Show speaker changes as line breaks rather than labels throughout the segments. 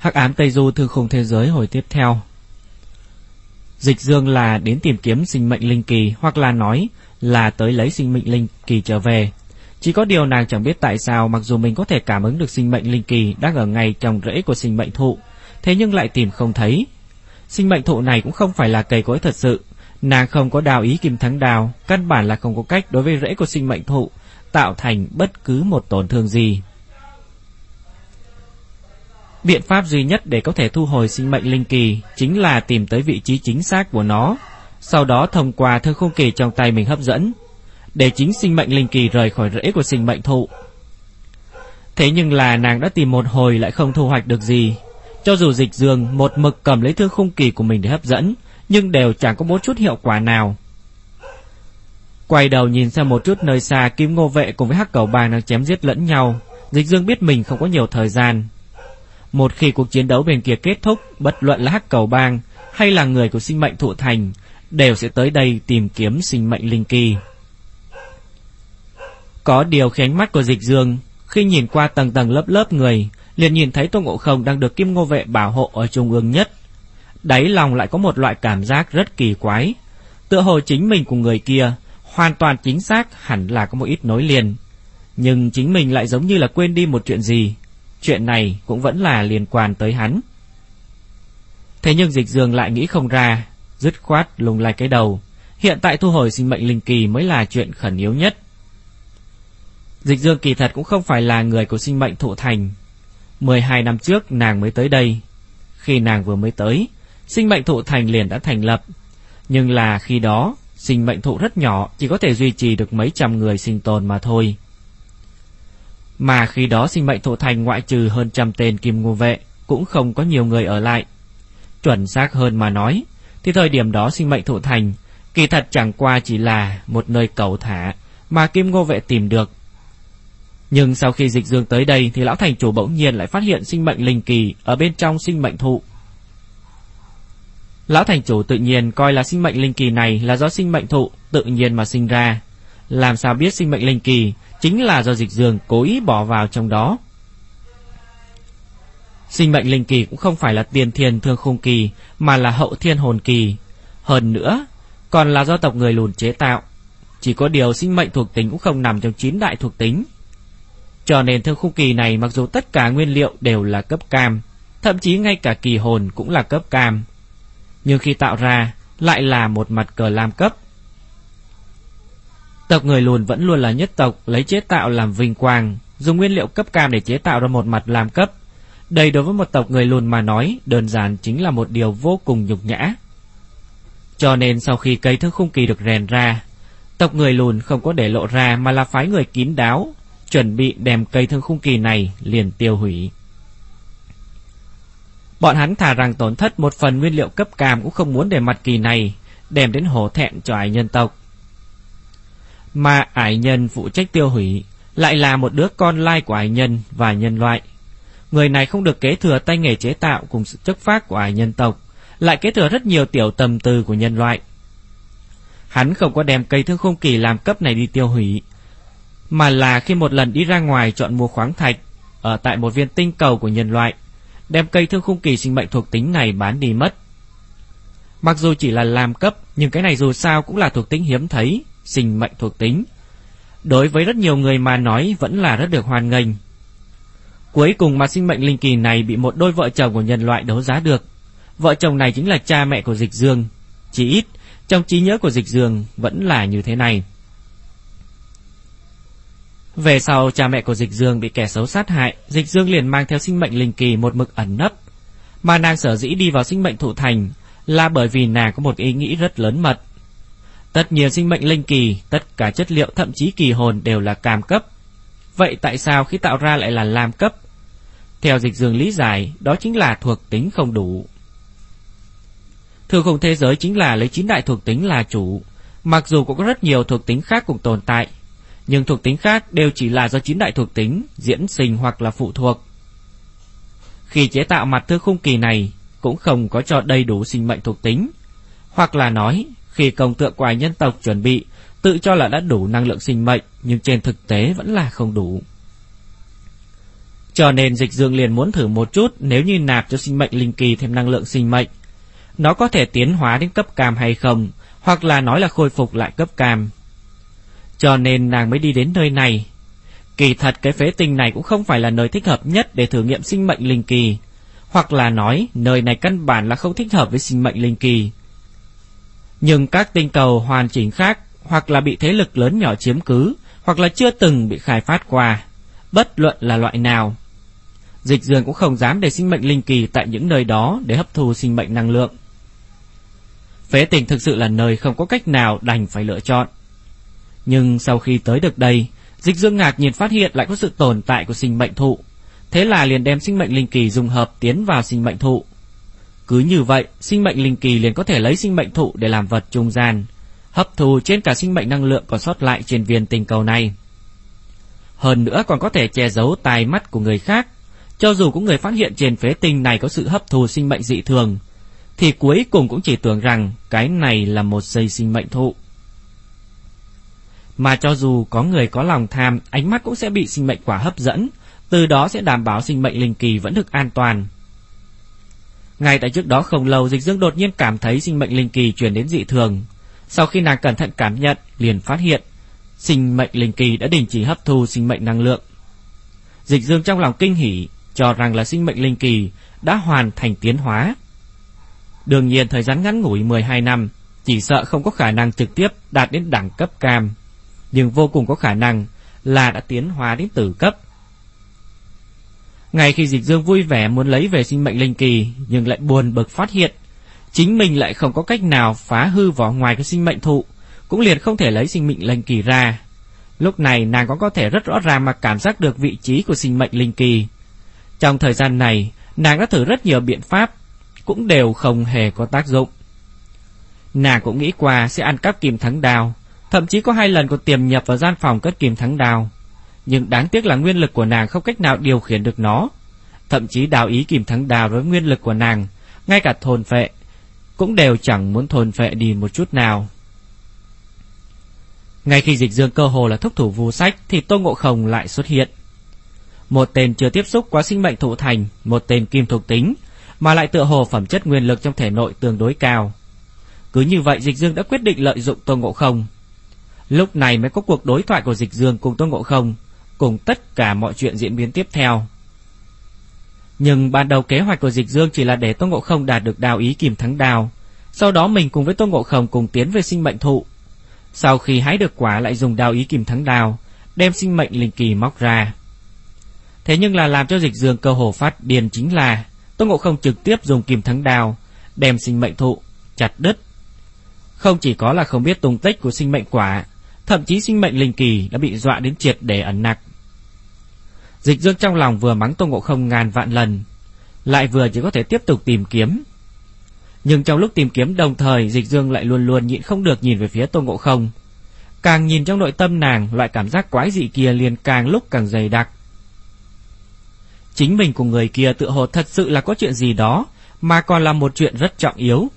Hắc ám Tây Du thư khung thế giới hồi tiếp theo. Dịch dương là đến tìm kiếm sinh mệnh linh kỳ, Hoặc là nói là tới lấy sinh mệnh linh kỳ trở về. Chỉ có điều nàng chẳng biết tại sao, Mặc dù mình có thể cảm ứng được sinh mệnh linh kỳ Đang ở ngay trong rễ của sinh mệnh thụ, Thế nhưng lại tìm không thấy. Sinh mệnh thụ này cũng không phải là cây cối thật sự. Nàng không có đào ý kim thắng đào, Căn bản là không có cách đối với rễ của sinh mệnh thụ Tạo thành bất cứ một tổn thương gì. Biện pháp duy nhất để có thể thu hồi sinh mệnh linh kỳ chính là tìm tới vị trí chính xác của nó, sau đó thông qua thương khung kỳ trong tay mình hấp dẫn, để chính sinh mệnh linh kỳ rời khỏi rễ của sinh mệnh thụ. Thế nhưng là nàng đã tìm một hồi lại không thu hoạch được gì. Cho dù dịch dương một mực cầm lấy thương khung kỳ của mình để hấp dẫn, nhưng đều chẳng có một chút hiệu quả nào. Quay đầu nhìn sang một chút nơi xa Kim Ngô Vệ cùng với Hắc Cầu bàng đang chém giết lẫn nhau, Dịch Dương biết mình không có nhiều thời gian, một khi cuộc chiến đấu bên kia kết thúc, bất luận là hắc cầu bang hay là người của sinh mệnh thụ thành, đều sẽ tới đây tìm kiếm sinh mệnh linh kỳ. Có điều khi ánh mắt của dịch dương, khi nhìn qua tầng tầng lớp lớp người, liền nhìn thấy Tôn Ngộ Không đang được Kim Ngô Vệ bảo hộ ở trung ương nhất. Đáy lòng lại có một loại cảm giác rất kỳ quái. Tựa hồ chính mình cùng người kia, hoàn toàn chính xác hẳn là có một ít nối liền. Nhưng chính mình lại giống như là quên đi một chuyện gì, chuyện này cũng vẫn là liên quan tới hắn. Thế nhưng dịch dương lại nghĩ không ra, dứt khoát lùng lại cái đầu. Hiện tại thu hồi sinh mệnh linh kỳ mới là chuyện khẩn yếu nhất. Dịch dương kỳ thật cũng không phải là người của sinh mệnh thụ thành. 12 năm trước nàng mới tới đây. Khi nàng vừa mới tới, sinh mệnh thụ thành liền đã thành lập. Nhưng là khi đó, sinh mệnh thụ rất nhỏ, chỉ có thể duy trì được mấy trăm người sinh tồn mà thôi. Mà khi đó sinh mệnh thổ thành ngoại trừ hơn trăm tên kim ngô vệ cũng không có nhiều người ở lại. Chuẩn xác hơn mà nói, thì thời điểm đó sinh mệnh thổ thành kỳ thật chẳng qua chỉ là một nơi cầu thả mà kim ngô vệ tìm được. Nhưng sau khi dịch dương tới đây thì lão thành chủ bỗng nhiên lại phát hiện sinh mệnh linh kỳ ở bên trong sinh mệnh thụ. Lão thành chủ tự nhiên coi là sinh mệnh linh kỳ này là do sinh mệnh thụ tự nhiên mà sinh ra. Làm sao biết sinh mệnh linh kỳ chính là do dịch dương cố ý bỏ vào trong đó. Sinh mệnh linh kỳ cũng không phải là tiền thiên thương khung kỳ, mà là hậu thiên hồn kỳ. Hơn nữa, còn là do tộc người lùn chế tạo. Chỉ có điều sinh mệnh thuộc tính cũng không nằm trong chín đại thuộc tính. Cho nên thương khung kỳ này mặc dù tất cả nguyên liệu đều là cấp cam, thậm chí ngay cả kỳ hồn cũng là cấp cam. Nhưng khi tạo ra, lại là một mặt cờ lam cấp. Tộc người lùn vẫn luôn là nhất tộc lấy chế tạo làm vinh quang, dùng nguyên liệu cấp cam để chế tạo ra một mặt làm cấp. Đây đối với một tộc người lùn mà nói, đơn giản chính là một điều vô cùng nhục nhã. Cho nên sau khi cây thương khung kỳ được rèn ra, tộc người lùn không có để lộ ra mà là phái người kín đáo, chuẩn bị đem cây thương khung kỳ này liền tiêu hủy. Bọn hắn thà rằng tổn thất một phần nguyên liệu cấp cam cũng không muốn để mặt kỳ này đem đến hổ thẹn cho ai nhân tộc. Mà ải nhân phụ trách tiêu hủy lại là một đứa con lai của ải nhân và nhân loại. Người này không được kế thừa tay nghề chế tạo cùng sự chất phát của ải nhân tộc, lại kế thừa rất nhiều tiểu tầm tư của nhân loại. Hắn không có đem cây thương không kỳ làm cấp này đi tiêu hủy, mà là khi một lần đi ra ngoài chọn mua khoáng thạch ở tại một viên tinh cầu của nhân loại, đem cây thương khung kỳ sinh mệnh thuộc tính này bán đi mất. Mặc dù chỉ là làm cấp, nhưng cái này dù sao cũng là thuộc tính hiếm thấy, sinh mệnh thuộc tính. Đối với rất nhiều người mà nói vẫn là rất được hoan nghênh. Cuối cùng mà sinh mệnh linh kỳ này bị một đôi vợ chồng của nhân loại đấu giá được. Vợ chồng này chính là cha mẹ của Dịch Dương. Chỉ ít, trong trí nhớ của Dịch Dương vẫn là như thế này. Về sau cha mẹ của Dịch Dương bị kẻ xấu sát hại, Dịch Dương liền mang theo sinh mệnh linh kỳ một mực ẩn nấp. Mà nàng sở dĩ đi vào sinh mệnh thụ thành là bởi vì nàng có một ý nghĩ rất lớn mật. Tất nhiên sinh mệnh linh kỳ, tất cả chất liệu thậm chí kỳ hồn đều là cam cấp. Vậy tại sao khi tạo ra lại là lam cấp? Theo dịch dương lý giải, đó chính là thuộc tính không đủ. Thường không thế giới chính là lấy chín đại thuộc tính là chủ. Mặc dù cũng có rất nhiều thuộc tính khác cùng tồn tại, nhưng thuộc tính khác đều chỉ là do chín đại thuộc tính diễn sinh hoặc là phụ thuộc. Khi chế tạo mặt thư khung kỳ này, cũng không có cho đầy đủ sinh mệnh thuộc tính, hoặc là nói khi công tượng quái nhân tộc chuẩn bị, tự cho là đã đủ năng lượng sinh mệnh, nhưng trên thực tế vẫn là không đủ. Cho nên dịch dương liền muốn thử một chút nếu như nạp cho sinh mệnh linh kỳ thêm năng lượng sinh mệnh. Nó có thể tiến hóa đến cấp cam hay không, hoặc là nói là khôi phục lại cấp cam. Cho nên nàng mới đi đến nơi này. Kỳ thật cái phế tinh này cũng không phải là nơi thích hợp nhất để thử nghiệm sinh mệnh linh kỳ. Hoặc là nói nơi này căn bản là không thích hợp với sinh mệnh linh kỳ. Nhưng các tinh cầu hoàn chỉnh khác hoặc là bị thế lực lớn nhỏ chiếm cứ, hoặc là chưa từng bị khai phát qua, bất luận là loại nào. Dịch dường cũng không dám để sinh mệnh linh kỳ tại những nơi đó để hấp thu sinh mệnh năng lượng. Phế tình thực sự là nơi không có cách nào đành phải lựa chọn. Nhưng sau khi tới được đây, dịch dương ngạc nhiên phát hiện lại có sự tồn tại của sinh mệnh thụ. Thế là liền đem sinh mệnh linh kỳ dùng hợp tiến vào sinh mệnh thụ. Cứ như vậy, sinh mệnh linh kỳ liền có thể lấy sinh mệnh thụ để làm vật trung gian, hấp thu trên cả sinh mệnh năng lượng còn sót lại trên viên tinh cầu này. Hơn nữa còn có thể che giấu tai mắt của người khác, cho dù có người phát hiện trên phế tinh này có sự hấp thu sinh mệnh dị thường, thì cuối cùng cũng chỉ tưởng rằng cái này là một dây sinh mệnh thụ. Mà cho dù có người có lòng tham, ánh mắt cũng sẽ bị sinh mệnh quả hấp dẫn, từ đó sẽ đảm bảo sinh mệnh linh kỳ vẫn được an toàn. Ngay tại trước đó không lâu, Dịch Dương đột nhiên cảm thấy sinh mệnh linh kỳ truyền đến dị thường. Sau khi nàng cẩn thận cảm nhận, liền phát hiện sinh mệnh linh kỳ đã đình chỉ hấp thu sinh mệnh năng lượng. Dịch Dương trong lòng kinh hỉ, cho rằng là sinh mệnh linh kỳ đã hoàn thành tiến hóa. Đương nhiên thời gian ngắn ngủi 12 năm, chỉ sợ không có khả năng trực tiếp đạt đến đẳng cấp cam, nhưng vô cùng có khả năng là đã tiến hóa đến tử cấp. Ngay khi Dịch Dương vui vẻ muốn lấy về sinh mệnh linh kỳ, nhưng lại buồn bực phát hiện, chính mình lại không có cách nào phá hư vỏ ngoài cái sinh mệnh thụ, cũng liền không thể lấy sinh mệnh linh kỳ ra. Lúc này nàng cũng có thể rất rõ ràng mà cảm giác được vị trí của sinh mệnh linh kỳ. Trong thời gian này, nàng đã thử rất nhiều biện pháp, cũng đều không hề có tác dụng. Nàng cũng nghĩ qua sẽ ăn cắp kìm thắng đào, thậm chí có hai lần còn tiềm nhập vào gian phòng cất kìm thắng đào. Nhưng đáng tiếc là nguyên lực của nàng không cách nào điều khiển được nó. Thậm chí đào ý kìm thắng đào với nguyên lực của nàng, ngay cả thôn phệ, cũng đều chẳng muốn thôn phệ đi một chút nào. Ngay khi dịch dương cơ hồ là thúc thủ vu sách thì Tô Ngộ Không lại xuất hiện. Một tên chưa tiếp xúc quá sinh mệnh thụ thành, một tên kim thuộc tính, mà lại tựa hồ phẩm chất nguyên lực trong thể nội tương đối cao. Cứ như vậy Dịch Dương đã quyết định lợi dụng Tô Ngộ Không. Lúc này mới có cuộc đối thoại của Dịch Dương cùng Tô Ngộ Không, cùng tất cả mọi chuyện diễn biến tiếp theo. Nhưng ban đầu kế hoạch của Dịch Dương chỉ là để Tô Ngộ Không đạt được đào ý kìm thắng đào, sau đó mình cùng với Tô Ngộ Không cùng tiến về sinh mệnh thụ. Sau khi hái được quả lại dùng đào ý kìm thắng đào, đem sinh mệnh linh kỳ móc ra. Thế nhưng là làm cho Dịch Dương cơ hồ phát điền chính là Tô Ngộ Không trực tiếp dùng kìm thắng đào, đem sinh mệnh thụ, chặt đứt. Không chỉ có là không biết tung tích của sinh mệnh quả, thậm chí sinh mệnh linh kỳ đã bị dọa đến triệt để ẩn nặc. Dịch dương trong lòng vừa mắng Tô Ngộ Không ngàn vạn lần, lại vừa chỉ có thể tiếp tục tìm kiếm. Nhưng trong lúc tìm kiếm đồng thời, Dịch Dương lại luôn luôn nhịn không được nhìn về phía Tô Ngộ Không. Càng nhìn trong nội tâm nàng, loại cảm giác quái dị kia liền càng lúc càng dày đặc. Chính mình của người kia tự hồ thật sự là có chuyện gì đó, mà còn là một chuyện rất trọng yếu.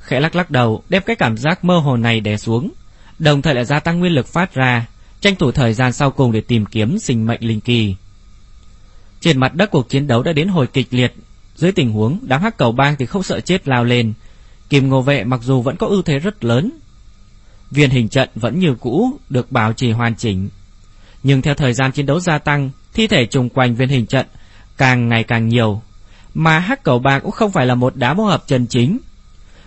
Khẽ lắc lắc đầu, đem cái cảm giác mơ hồ này đè xuống, đồng thời lại gia tăng nguyên lực phát ra, tranh thủ thời gian sau cùng để tìm kiếm sinh mệnh linh kỳ. Trên mặt đất cuộc chiến đấu đã đến hồi kịch liệt, dưới tình huống đám hắc cầu bang thì không sợ chết lao lên, Kim Ngô vệ mặc dù vẫn có ưu thế rất lớn, viên hình trận vẫn như cũ được bảo trì hoàn chỉnh, nhưng theo thời gian chiến đấu gia tăng, thi thể trùng quanh viên hình trận càng ngày càng nhiều, mà hắc cầu bang cũng không phải là một đá mô hợp chân chính.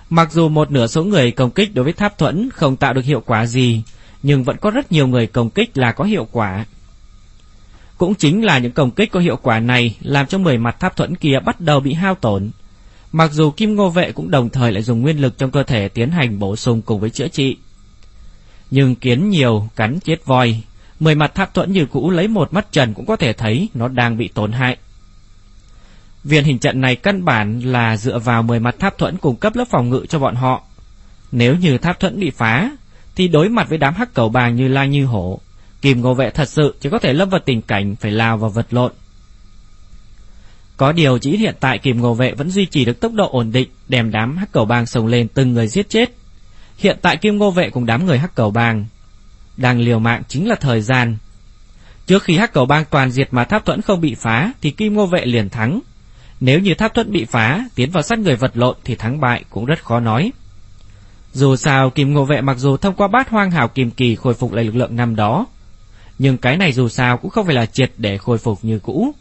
Mặc dù một nửa số người công kích đối với tháp thuẫn không tạo được hiệu quả gì, nhưng vẫn có rất nhiều người công kích là có hiệu quả. Cũng chính là những công kích có hiệu quả này làm cho mười mặt tháp thuẫn kia bắt đầu bị hao tổn. Mặc dù Kim Ngô Vệ cũng đồng thời lại dùng nguyên lực trong cơ thể tiến hành bổ sung cùng với chữa trị. Nhưng kiến nhiều cắn chết voi, mười mặt tháp thuẫn như cũ lấy một mắt trần cũng có thể thấy nó đang bị tổn hại. Viên hình trận này căn bản là dựa vào mười mặt tháp thuẫn cung cấp lớp phòng ngự cho bọn họ. Nếu như tháp thuẫn bị phá, thì đối mặt với đám hắc cầu bàng như la như hổ, Kim Ngô Vệ thật sự chỉ có thể lâm vào tình cảnh phải lao vào vật lộn. Có điều chỉ hiện tại Kim Ngô Vệ vẫn duy trì được tốc độ ổn định, đem đám hắc cầu bang sông lên từng người giết chết. Hiện tại Kim Ngô Vệ cùng đám người hắc cầu bang đang liều mạng chính là thời gian. Trước khi hắc cầu bang toàn diệt mà tháp thuẫn không bị phá thì kim ngô vệ liền thắng. Nếu như tháp thuẫn bị phá, tiến vào sát người vật lộn thì thắng bại cũng rất khó nói. Dù sao, kim ngô vệ mặc dù thông qua bát hoang Hảo kim kỳ khôi phục lại lực lượng năm đó, nhưng cái này dù sao cũng không phải là triệt để khôi phục như cũ.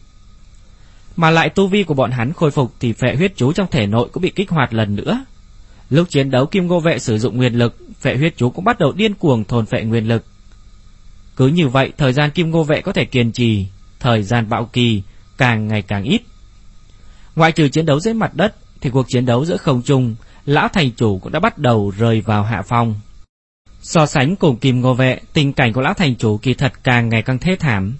Mà lại tu vi của bọn hắn khôi phục thì phệ huyết chú trong thể nội cũng bị kích hoạt lần nữa. Lúc chiến đấu kim ngô vệ sử dụng nguyên lực, phệ huyết chú cũng bắt đầu điên cuồng thôn phệ nguyên lực. Cứ như vậy, thời gian kim ngô vệ có thể kiên trì, thời gian bạo kỳ càng ngày càng ít. Ngoại trừ chiến đấu dưới mặt đất, thì cuộc chiến đấu giữa không trung, lão thành chủ cũng đã bắt đầu rơi vào hạ phong. So sánh cùng kim ngô vệ, tình cảnh của lão thành chủ kỳ thật càng ngày càng thê thảm.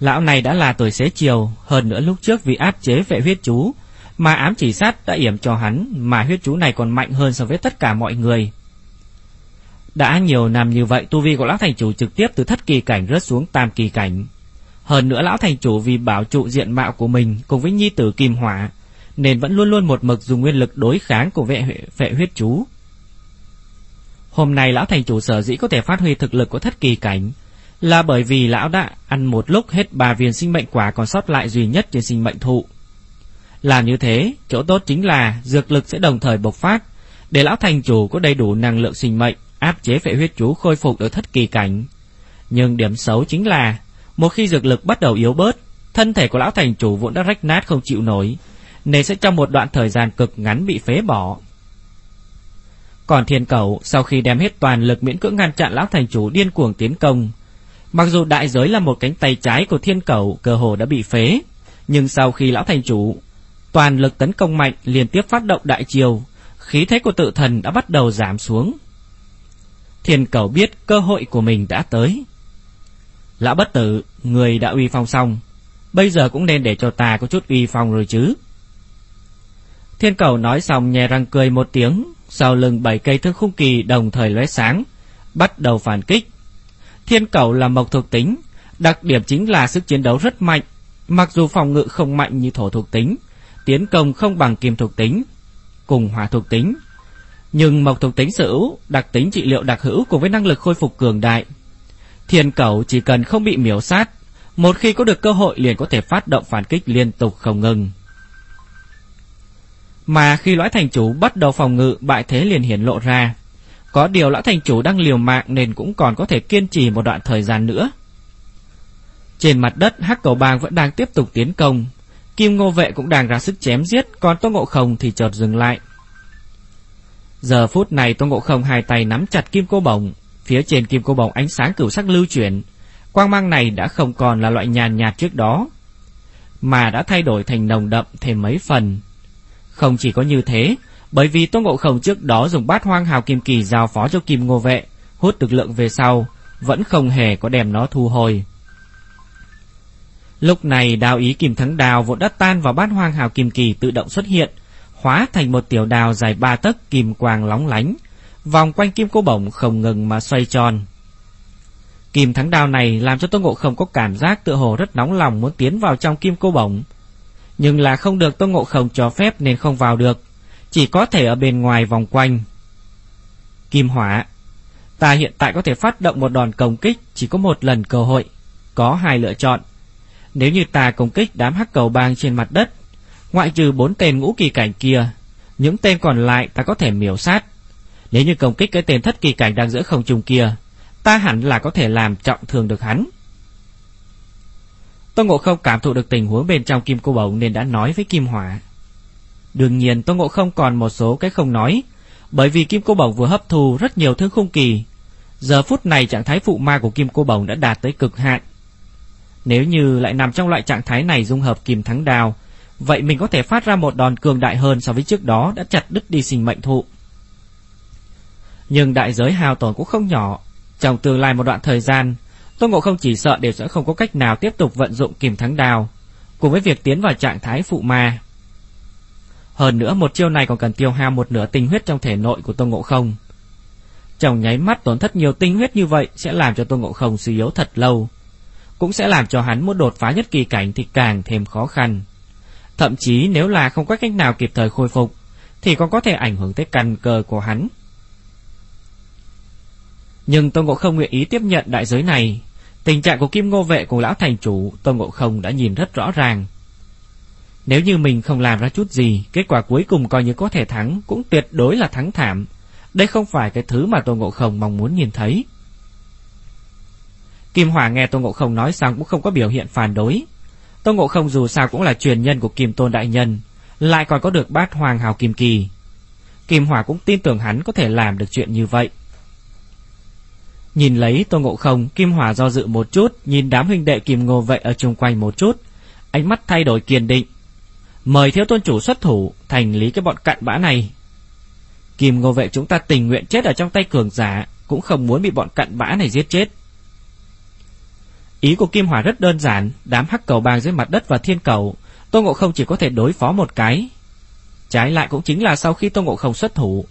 Lão này đã là tuổi xế chiều, hơn nữa lúc trước vì áp chế vệ huyết chú, mà ám chỉ sát đã yểm cho hắn, mà huyết chú này còn mạnh hơn so với tất cả mọi người. Đã nhiều năm như vậy, tu vi của lão thành chủ trực tiếp từ thất kỳ cảnh rớt xuống tam kỳ cảnh. Hơn nữa lão thành chủ vì bảo trụ diện mạo của mình cùng với nhi tử kim hỏa, nên vẫn luôn luôn một mực dùng nguyên lực đối kháng của vệ, vệ huyết chú. Hôm nay lão thành chủ sở dĩ có thể phát huy thực lực của thất kỳ cảnh là bởi vì lão đã ăn một lúc hết ba viên sinh mệnh quả còn sót lại duy nhất trên sinh mệnh thụ. Làm như thế, chỗ tốt chính là dược lực sẽ đồng thời bộc phát, để lão thành chủ có đầy đủ năng lượng sinh mệnh, áp chế vệ huyết chú khôi phục được thất kỳ cảnh. Nhưng điểm xấu chính là, một khi dược lực bắt đầu yếu bớt, thân thể của lão thành chủ vốn đã rách nát không chịu nổi, nên sẽ trong một đoạn thời gian cực ngắn bị phế bỏ. Còn thiên cầu sau khi đem hết toàn lực miễn cưỡng ngăn chặn lão thành chủ điên cuồng tiến công, mặc dù đại giới là một cánh tay trái của thiên cầu cơ hồ đã bị phế, nhưng sau khi lão thành chủ toàn lực tấn công mạnh liên tiếp phát động đại chiêu, khí thế của tự thần đã bắt đầu giảm xuống. Thiên cầu biết cơ hội của mình đã tới. Lão bất tử, người đã uy phong xong, bây giờ cũng nên để cho ta có chút uy phong rồi chứ. Thiên cầu nói xong nhè răng cười một tiếng, sau lưng bảy cây thương khung kỳ đồng thời lóe sáng, bắt đầu phản kích. Thiên cầu là mộc thuộc tính, đặc điểm chính là sức chiến đấu rất mạnh, mặc dù phòng ngự không mạnh như thổ thuộc tính, tiến công không bằng kim thuộc tính, cùng hỏa thuộc tính. Nhưng mộc thuộc tính sở hữu, đặc tính trị liệu đặc hữu cùng với năng lực khôi phục cường đại. Thiên cầu chỉ cần không bị miểu sát, một khi có được cơ hội liền có thể phát động phản kích liên tục không ngừng. Mà khi lõi thành chủ bắt đầu phòng ngự bại thế liền hiển lộ ra. Có điều lão thành chủ đang liều mạng nên cũng còn có thể kiên trì một đoạn thời gian nữa. Trên mặt đất hắc cầu bang vẫn đang tiếp tục tiến công. Kim ngô vệ cũng đang ra sức chém giết, còn Tô Ngộ Không thì chợt dừng lại. Giờ phút này Tô Ngộ Không hai tay nắm chặt kim cô bồng, phía trên kim cô bồng ánh sáng cửu sắc lưu chuyển. Quang mang này đã không còn là loại nhàn nhạt trước đó, mà đã thay đổi thành nồng đậm thêm mấy phần. Không chỉ có như thế, bởi vì Tô Ngộ Không trước đó dùng bát hoang hào kim kỳ giao phó cho kim ngô vệ, hút lực lượng về sau, vẫn không hề có đem nó thu hồi. Lúc này đào ý kim thắng đào vốn đã tan vào bát hoang hào kim kỳ tự động xuất hiện, hóa thành một tiểu đào dài ba tấc kim quang lóng lánh, vòng quanh kim cô bổng không ngừng mà xoay tròn. Kim thắng đào này làm cho Tô Ngộ Không có cảm giác tựa hồ rất nóng lòng muốn tiến vào trong kim cô bổng, nhưng là không được Tô Ngộ Không cho phép nên không vào được, chỉ có thể ở bên ngoài vòng quanh. Kim hỏa Ta hiện tại có thể phát động một đòn công kích chỉ có một lần cơ hội, có hai lựa chọn. Nếu như ta công kích đám hắc cầu bang trên mặt đất, ngoại trừ bốn tên ngũ kỳ cảnh kia, những tên còn lại ta có thể miểu sát. Nếu như công kích cái tên thất kỳ cảnh đang giữa không trung kia, ta hẳn là có thể làm trọng thương được hắn. Tô Ngộ Không cảm thụ được tình huống bên trong kim cô bổng nên đã nói với Kim Hỏa. Đương nhiên Tô Ngộ Không còn một số cái không nói, bởi vì kim cô bổng vừa hấp thu rất nhiều thứ không kỳ. Giờ phút này trạng thái phụ ma của kim cô bổng đã đạt tới cực hạn. Nếu như lại nằm trong loại trạng thái này dung hợp kim thắng đào, vậy mình có thể phát ra một đòn cường đại hơn so với trước đó đã chặt đứt đi sinh mệnh thụ. Nhưng đại giới hao tổn cũng không nhỏ. Trong tương lai một đoạn thời gian, Tô Ngộ không chỉ sợ đều sẽ không có cách nào tiếp tục vận dụng kìm thắng đào, cùng với việc tiến vào trạng thái phụ ma. Hơn nữa một chiêu này còn cần tiêu hao một nửa tinh huyết trong thể nội của Tô Ngộ không. Trong nháy mắt tổn thất nhiều tinh huyết như vậy sẽ làm cho Tô Ngộ không suy yếu thật lâu, cũng sẽ làm cho hắn muốn đột phá nhất kỳ cảnh thì càng thêm khó khăn. Thậm chí nếu là không có cách nào kịp thời khôi phục, thì còn có thể ảnh hưởng tới căn cơ của hắn. Nhưng Tô Ngộ không nguyện ý tiếp nhận đại giới này, Tình trạng của Kim Ngô Vệ cùng lão thành chủ Tôn Ngộ Không đã nhìn rất rõ ràng. Nếu như mình không làm ra chút gì, kết quả cuối cùng coi như có thể thắng, cũng tuyệt đối là thắng thảm. Đây không phải cái thứ mà Tôn Ngộ Không mong muốn nhìn thấy. Kim Hỏa nghe Tôn Ngộ Không nói xong cũng không có biểu hiện phản đối. Tôn Ngộ Không dù sao cũng là truyền nhân của Kim Tôn Đại Nhân, lại còn có được bát hoàng hào kim kỳ. Kim Hỏa cũng tin tưởng hắn có thể làm được chuyện như vậy. Nhìn lấy Tôn Ngộ Không, Kim Hỏa do dự một chút, nhìn đám huynh đệ Kim Ngô Vệ ở chung quanh một chút, ánh mắt thay đổi kiên định. Mời thiếu tôn chủ xuất thủ, thành lý cái bọn cặn bã này. Kim Ngô Vệ chúng ta tình nguyện chết ở trong tay cường giả, cũng không muốn bị bọn cặn bã này giết chết. Ý của Kim Hỏa rất đơn giản, đám hắc cầu bang dưới mặt đất và thiên cầu, Tôn Ngộ Không chỉ có thể đối phó một cái. Trái lại cũng chính là sau khi Tôn Ngộ Không xuất thủ,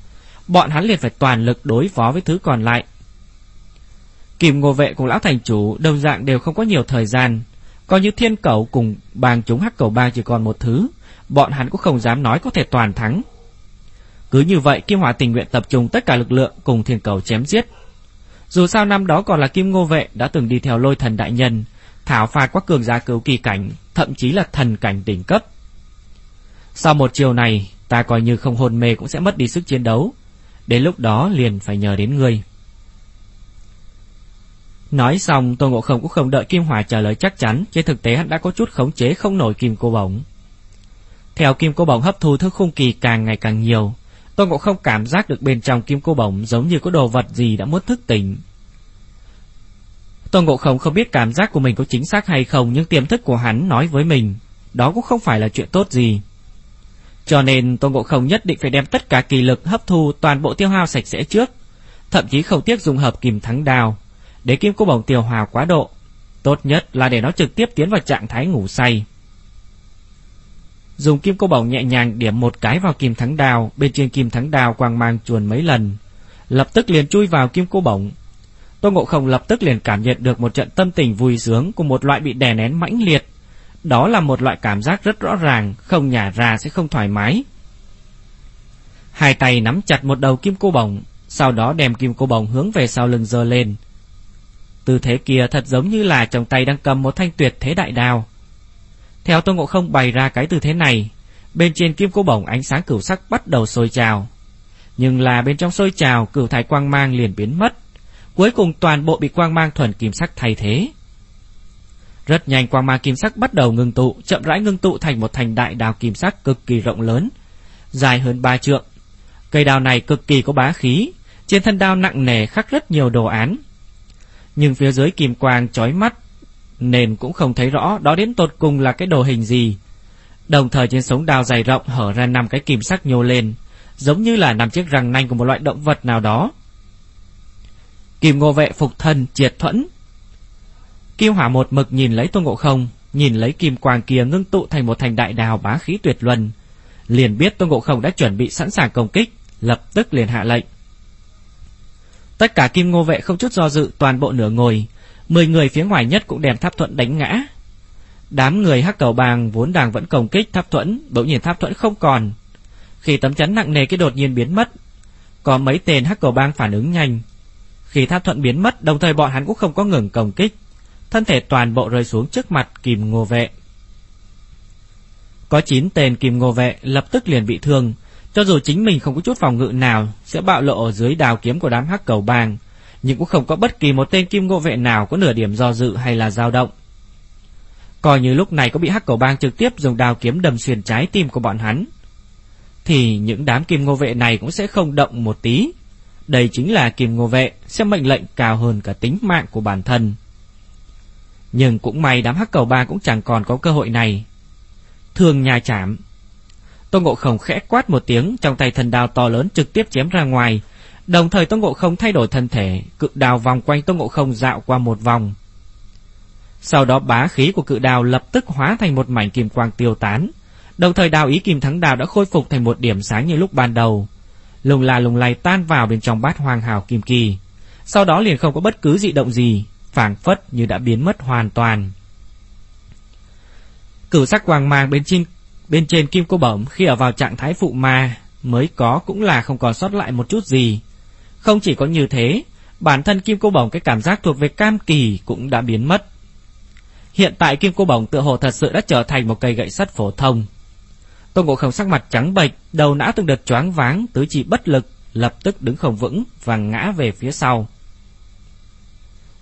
bọn hắn liền phải toàn lực đối phó với thứ còn lại. Kim Ngô Vệ cùng Lão Thành Chủ đồng dạng đều không có nhiều thời gian, coi như thiên cầu cùng bang chúng hắc cầu bang chỉ còn một thứ, bọn hắn cũng không dám nói có thể toàn thắng. Cứ như vậy Kim Hòa tình nguyện tập trung tất cả lực lượng cùng thiên cầu chém giết, dù sao năm đó còn là Kim Ngô Vệ đã từng đi theo lôi thần đại nhân, thảo phạt quá cường giá cứu kỳ cảnh, thậm chí là thần cảnh đỉnh cấp. Sau một chiều này, ta coi như không hồn mê cũng sẽ mất đi sức chiến đấu. Đến lúc đó liền phải nhờ đến ngươi. Nói xong, Tô Ngộ Không cũng không đợi Kim Hòa trả lời chắc chắn, trên thực tế hắn đã có chút khống chế không nổi Kim Cô Bổng. Theo Kim Cô Bổng hấp thu thức khung kỳ càng ngày càng nhiều, Tôn Ngộ Không cảm giác được bên trong kim cô bổng giống như có đồ vật gì đã muốn thức tỉnh. Tôn Ngộ Không không biết cảm giác của mình có chính xác hay không nhưng tiềm thức của hắn nói với mình, đó cũng không phải là chuyện tốt gì. Cho nên Tôn Ngộ Không nhất định phải đem tất cả kỳ lực hấp thu toàn bộ tiêu hao sạch sẽ trước, thậm chí không tiếc dùng hợp kìm thắng đào, để kim cô bổng tiêu hòa quá độ. Tốt nhất là để nó trực tiếp tiến vào trạng thái ngủ say dùng kim cô bổng nhẹ nhàng điểm một cái vào kim thắng đào, bên trên kim thắng đào quang mang chuồn mấy lần, lập tức liền chui vào kim cô bổng. Tô Ngộ Không lập tức liền cảm nhận được một trận tâm tình vui sướng cùng một loại bị đè nén mãnh liệt. Đó là một loại cảm giác rất rõ ràng, không nhả ra sẽ không thoải mái. Hai tay nắm chặt một đầu kim cô bổng, sau đó đem kim cô bổng hướng về sau lưng giơ lên. Tư thế kia thật giống như là trong tay đang cầm một thanh tuyệt thế đại đao. Theo Tôn Ngộ Không bày ra cái tư thế này, bên trên kim cô bổng ánh sáng cửu sắc bắt đầu sôi trào. Nhưng là bên trong sôi trào, cửu thái quang mang liền biến mất. Cuối cùng toàn bộ bị quang mang thuần kim sắc thay thế. Rất nhanh quang mang kim sắc bắt đầu ngưng tụ, chậm rãi ngưng tụ thành một thành đại đào kim sắc cực kỳ rộng lớn, dài hơn ba trượng. Cây đào này cực kỳ có bá khí, trên thân đao nặng nề khắc rất nhiều đồ án. Nhưng phía dưới kim quang chói mắt, nên cũng không thấy rõ đó đến tột cùng là cái đồ hình gì. Đồng thời trên sống đao dày rộng hở ra năm cái kim sắc nhô lên, giống như là năm chiếc răng nanh của một loại động vật nào đó. Kim ngô vệ phục thân triệt thuẫn. Kim hỏa một mực nhìn lấy tôn ngộ không, nhìn lấy kim quang kia ngưng tụ thành một thành đại đào bá khí tuyệt luân. Liền biết tôn ngộ không đã chuẩn bị sẵn sàng công kích, lập tức liền hạ lệnh. Tất cả kim ngô vệ không chút do dự toàn bộ nửa ngồi, Mười người phía ngoài nhất cũng đem Tháp Thuẫn đánh ngã. Đám người hắc cầu bàng vốn đang vẫn công kích Tháp Thuẫn, bỗng nhiên Tháp Thuẫn không còn. Khi tấm chắn nặng nề cái đột nhiên biến mất, có mấy tên hắc cầu bang phản ứng nhanh. Khi Tháp thuận biến mất, đồng thời bọn hắn cũng không có ngừng công kích, thân thể toàn bộ rơi xuống trước mặt Kim Ngô Vệ. Có 9 tên Kim Ngô Vệ lập tức liền bị thương, cho dù chính mình không có chút phòng ngự nào sẽ bạo lộ ở dưới đào kiếm của đám hắc cầu bang nhưng cũng không có bất kỳ một tên kim ngô vệ nào có nửa điểm do dự hay là dao động. Coi như lúc này có bị hắc cầu bang trực tiếp dùng đào kiếm đâm xuyên trái tim của bọn hắn, thì những đám kim ngô vệ này cũng sẽ không động một tí. Đây chính là kim ngô vệ sẽ mệnh lệnh cao hơn cả tính mạng của bản thân. Nhưng cũng may đám hắc cầu bang cũng chẳng còn có cơ hội này. Thường nhà chạm. Tô Ngộ Không khẽ quát một tiếng, trong tay thần đao to lớn trực tiếp chém ra ngoài, Đồng thời Tôn Ngộ Không thay đổi thân thể, cự đào vòng quanh Tôn Ngộ Không dạo qua một vòng. Sau đó bá khí của cự đào lập tức hóa thành một mảnh kim quang tiêu tán. Đồng thời đào ý kim thắng đào đã khôi phục thành một điểm sáng như lúc ban đầu. Lùng là lùng lay tan vào bên trong bát hoàng hào kim kỳ. Sau đó liền không có bất cứ dị động gì, phảng phất như đã biến mất hoàn toàn. Cửu sắc quang mang bên trên bên trên kim cô bổng khi ở vào trạng thái phụ ma mới có cũng là không còn sót lại một chút gì. Không chỉ có như thế, bản thân kim cô bổng cái cảm giác thuộc về cam kỳ cũng đã biến mất. Hiện tại kim cô bổng tựa hồ thật sự đã trở thành một cây gậy sắt phổ thông. Tôn Ngộ Không sắc mặt trắng bệch, đầu não từng đợt choáng váng, tứ chi bất lực, lập tức đứng không vững và ngã về phía sau.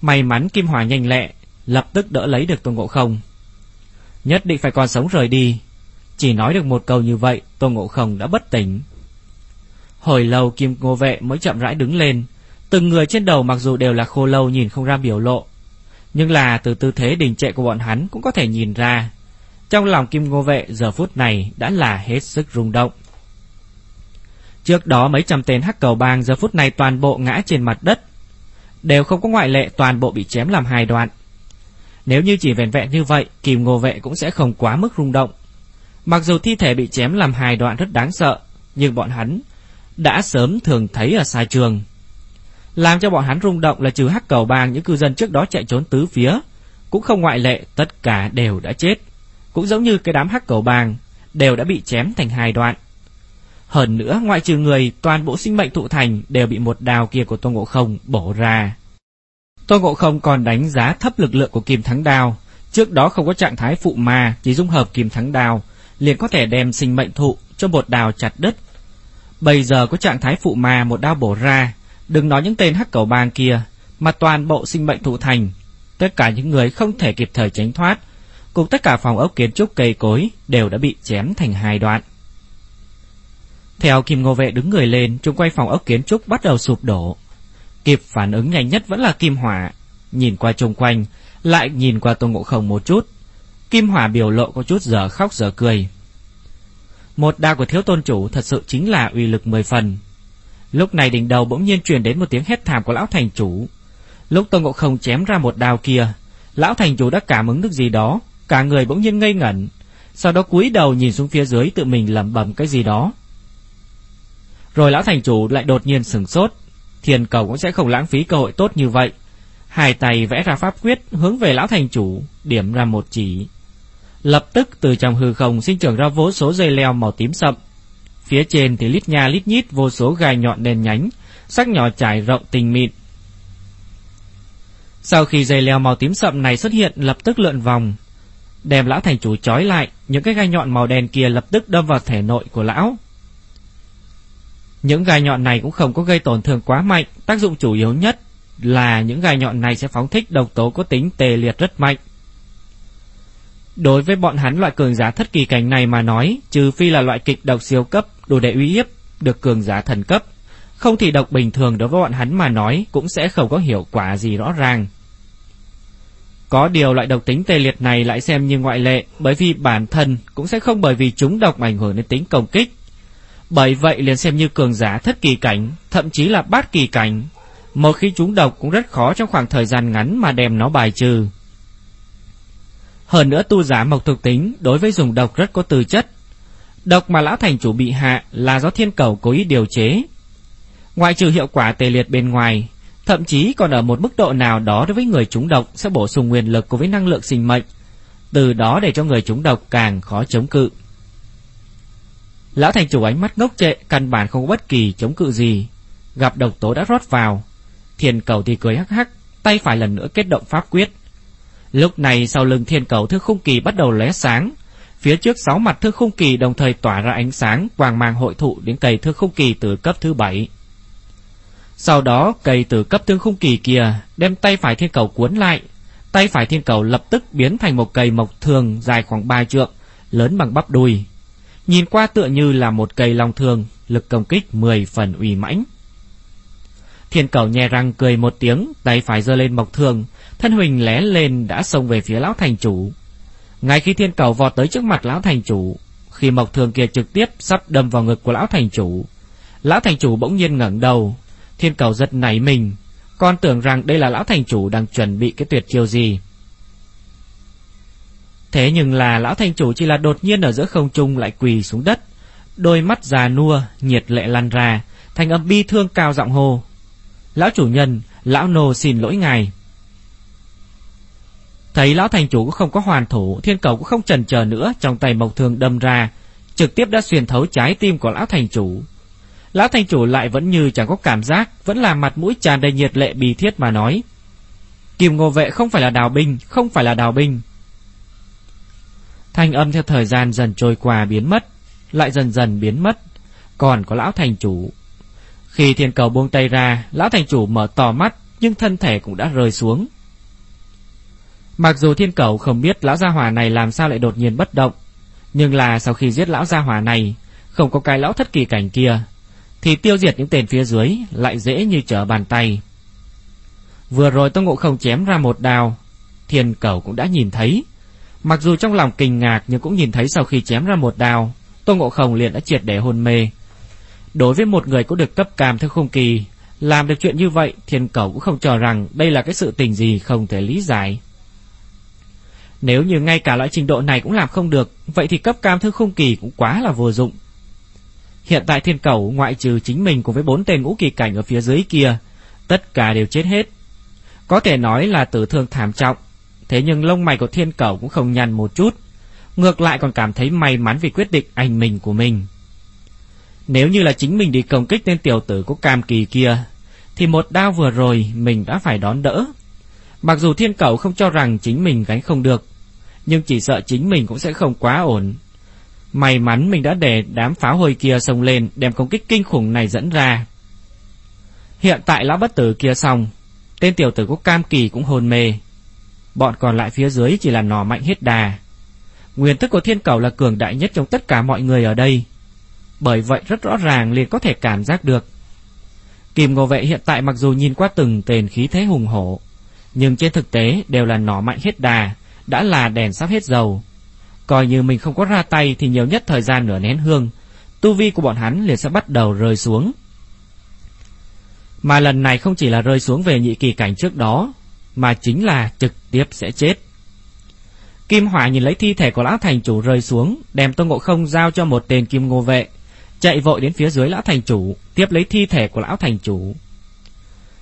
May mắn Kim Hòa nhanh lẹ, lập tức đỡ lấy được Tôn Ngộ Không. Nhất định phải còn sống rời đi. Chỉ nói được một câu như vậy, Tôn Ngộ Không đã bất tỉnh. Hồi lâu Kim Ngô Vệ mới chậm rãi đứng lên, từng người trên đầu mặc dù đều là khô lâu nhìn không ra biểu lộ, nhưng là từ tư thế đình trệ của bọn hắn cũng có thể nhìn ra. Trong lòng Kim Ngô Vệ giờ phút này đã là hết sức rung động. Trước đó mấy trăm tên hắc cầu bang giờ phút này toàn bộ ngã trên mặt đất, đều không có ngoại lệ toàn bộ bị chém làm hai đoạn. Nếu như chỉ vẹn vẹn như vậy, Kim Ngô Vệ cũng sẽ không quá mức rung động. Mặc dù thi thể bị chém làm hai đoạn rất đáng sợ, nhưng bọn hắn đã sớm thường thấy ở xa trường. Làm cho bọn hắn rung động là trừ hắc cầu bang những cư dân trước đó chạy trốn tứ phía, cũng không ngoại lệ, tất cả đều đã chết. Cũng giống như cái đám hắc cầu bang, đều đã bị chém thành hai đoạn. Hơn nữa, ngoại trừ người, toàn bộ sinh mệnh thụ thành đều bị một đào kia của Tôn Ngộ Không bổ ra. Tôn Ngộ Không còn đánh giá thấp lực lượng của Kim Thắng Đao. Trước đó không có trạng thái phụ ma, chỉ dung hợp Kim Thắng Đao, liền có thể đem sinh mệnh thụ cho một đào chặt đứt. Bây giờ có trạng thái phụ ma một đao bổ ra, đừng nói những tên hắc cầu bang kia, mà toàn bộ sinh mệnh thụ thành, tất cả những người không thể kịp thời tránh thoát, cùng tất cả phòng ốc kiến trúc cây cối đều đã bị chém thành hai đoạn. Theo Kim Ngô Vệ đứng người lên, chung quanh phòng ốc kiến trúc bắt đầu sụp đổ. Kịp phản ứng nhanh nhất vẫn là Kim Hỏa, nhìn qua chung quanh, lại nhìn qua Tôn Ngộ Không một chút. Kim Hỏa biểu lộ có chút giờ khóc giờ cười. Một đao của thiếu tôn chủ thật sự chính là uy lực mười phần. Lúc này đỉnh đầu bỗng nhiên truyền đến một tiếng hét thảm của lão thành chủ. Lúc Tôn Ngộ Không chém ra một đao kia, lão thành chủ đã cảm ứng được gì đó, cả người bỗng nhiên ngây ngẩn, sau đó cúi đầu nhìn xuống phía dưới tự mình lẩm bẩm cái gì đó. Rồi lão thành chủ lại đột nhiên sừng sốt, thiền cầu cũng sẽ không lãng phí cơ hội tốt như vậy. Hai tay vẽ ra pháp quyết hướng về lão thành chủ, điểm ra một chỉ. Lập tức từ trong hư không sinh trưởng ra vô số dây leo màu tím sậm. Phía trên thì lít nha lít nhít vô số gai nhọn đen nhánh, sắc nhỏ trải rộng tình mịn. Sau khi dây leo màu tím sậm này xuất hiện lập tức lượn vòng, đem lão thành chủ trói lại, những cái gai nhọn màu đen kia lập tức đâm vào thể nội của lão. Những gai nhọn này cũng không có gây tổn thương quá mạnh, tác dụng chủ yếu nhất là những gai nhọn này sẽ phóng thích độc tố có tính tê liệt rất mạnh. Đối với bọn hắn loại cường giá thất kỳ cảnh này mà nói, trừ phi là loại kịch độc siêu cấp đủ để uy hiếp được cường giá thần cấp, không thì độc bình thường đối với bọn hắn mà nói cũng sẽ không có hiệu quả gì rõ ràng. Có điều loại độc tính tê liệt này lại xem như ngoại lệ, bởi vì bản thân cũng sẽ không bởi vì chúng độc ảnh hưởng đến tính công kích. Bởi vậy liền xem như cường giả thất kỳ cảnh, thậm chí là bát kỳ cảnh, một khi chúng độc cũng rất khó trong khoảng thời gian ngắn mà đem nó bài trừ. Hơn nữa tu giả mộc thực tính đối với dùng độc rất có tư chất. Độc mà lão thành chủ bị hạ là do thiên cầu cố ý điều chế. Ngoại trừ hiệu quả tề liệt bên ngoài, thậm chí còn ở một mức độ nào đó đối với người trúng độc sẽ bổ sung nguyên lực cùng với năng lượng sinh mệnh, từ đó để cho người trúng độc càng khó chống cự. Lão thành chủ ánh mắt ngốc trệ, căn bản không có bất kỳ chống cự gì. Gặp độc tố đã rót vào. Thiên cầu thì cười hắc hắc, tay phải lần nữa kết động pháp quyết. Lúc này sau lưng thiên cầu thương khung kỳ bắt đầu lóe sáng. Phía trước sáu mặt thương khung kỳ đồng thời tỏa ra ánh sáng quàng mang hội thụ đến cây thương khung kỳ từ cấp thứ bảy. Sau đó cây từ cấp thương khung kỳ kia đem tay phải thiên cầu cuốn lại. Tay phải thiên cầu lập tức biến thành một cây mộc thường dài khoảng ba trượng, lớn bằng bắp đùi. Nhìn qua tựa như là một cây long thường lực công kích 10 phần uy mãnh. Thiên cầu nhè răng cười một tiếng, tay phải giơ lên mộc thường thân huỳnh lé lên đã xông về phía lão thành chủ. Ngay khi thiên cầu vọt tới trước mặt lão thành chủ, khi mộc thường kia trực tiếp sắp đâm vào ngực của lão thành chủ, lão thành chủ bỗng nhiên ngẩng đầu, thiên cầu giật nảy mình, còn tưởng rằng đây là lão thành chủ đang chuẩn bị cái tuyệt chiêu gì. Thế nhưng là lão thành chủ chỉ là đột nhiên ở giữa không trung lại quỳ xuống đất, đôi mắt già nua, nhiệt lệ lăn ra, thành âm bi thương cao giọng hô. Lão chủ nhân, lão nô xin lỗi ngài. Thấy lão thành chủ cũng không có hoàn thủ, thiên cầu cũng không chần chờ nữa, trong tay mộc thương đâm ra, trực tiếp đã xuyên thấu trái tim của lão thành chủ. Lão thành chủ lại vẫn như chẳng có cảm giác, vẫn là mặt mũi tràn đầy nhiệt lệ bì thiết mà nói. Kim ngô vệ không phải là đào binh, không phải là đào binh. Thanh âm theo thời gian dần trôi qua biến mất, lại dần dần biến mất. Còn có lão thành chủ. Khi thiên cầu buông tay ra, lão thành chủ mở to mắt, nhưng thân thể cũng đã rơi xuống. Mặc dù thiên cầu không biết lão gia hỏa này làm sao lại đột nhiên bất động, nhưng là sau khi giết lão gia hỏa này, không có cái lão thất kỳ cảnh kia, thì tiêu diệt những tên phía dưới lại dễ như trở bàn tay. Vừa rồi Tô Ngộ Không chém ra một đào, thiên cầu cũng đã nhìn thấy. Mặc dù trong lòng kinh ngạc nhưng cũng nhìn thấy sau khi chém ra một đào, Tô Ngộ Không liền đã triệt để hôn mê. Đối với một người có được cấp cam theo không kỳ, làm được chuyện như vậy, thiên cầu cũng không cho rằng đây là cái sự tình gì không thể lý giải. Nếu như ngay cả loại trình độ này cũng làm không được, vậy thì cấp cam thứ không kỳ cũng quá là vô dụng. Hiện tại thiên cầu ngoại trừ chính mình cùng với bốn tên ngũ kỳ cảnh ở phía dưới kia, tất cả đều chết hết. Có thể nói là tử thương thảm trọng, thế nhưng lông mày của thiên cầu cũng không nhăn một chút, ngược lại còn cảm thấy may mắn vì quyết định anh mình của mình. Nếu như là chính mình đi công kích tên tiểu tử của cam kỳ kia, thì một đao vừa rồi mình đã phải đón đỡ. Mặc dù thiên cầu không cho rằng chính mình gánh không được, nhưng chỉ sợ chính mình cũng sẽ không quá ổn. May mắn mình đã để đám pháo hồi kia xông lên đem công kích kinh khủng này dẫn ra. Hiện tại lão bất tử kia xong, tên tiểu tử của Cam Kỳ cũng hồn mê. Bọn còn lại phía dưới chỉ là nỏ mạnh hết đà. Nguyên thức của thiên cầu là cường đại nhất trong tất cả mọi người ở đây. Bởi vậy rất rõ ràng liền có thể cảm giác được. Kim Ngô Vệ hiện tại mặc dù nhìn qua từng tên khí thế hùng hổ, nhưng trên thực tế đều là nỏ mạnh hết đà, đã là đèn sắp hết dầu. Coi như mình không có ra tay thì nhiều nhất thời gian nửa nén hương, tu vi của bọn hắn liền sẽ bắt đầu rơi xuống. Mà lần này không chỉ là rơi xuống về nhị kỳ cảnh trước đó, mà chính là trực tiếp sẽ chết. Kim Hỏa nhìn lấy thi thể của lão thành chủ rơi xuống, đem Tô Ngộ Không giao cho một tên kim ngô vệ, chạy vội đến phía dưới lão thành chủ, tiếp lấy thi thể của lão thành chủ.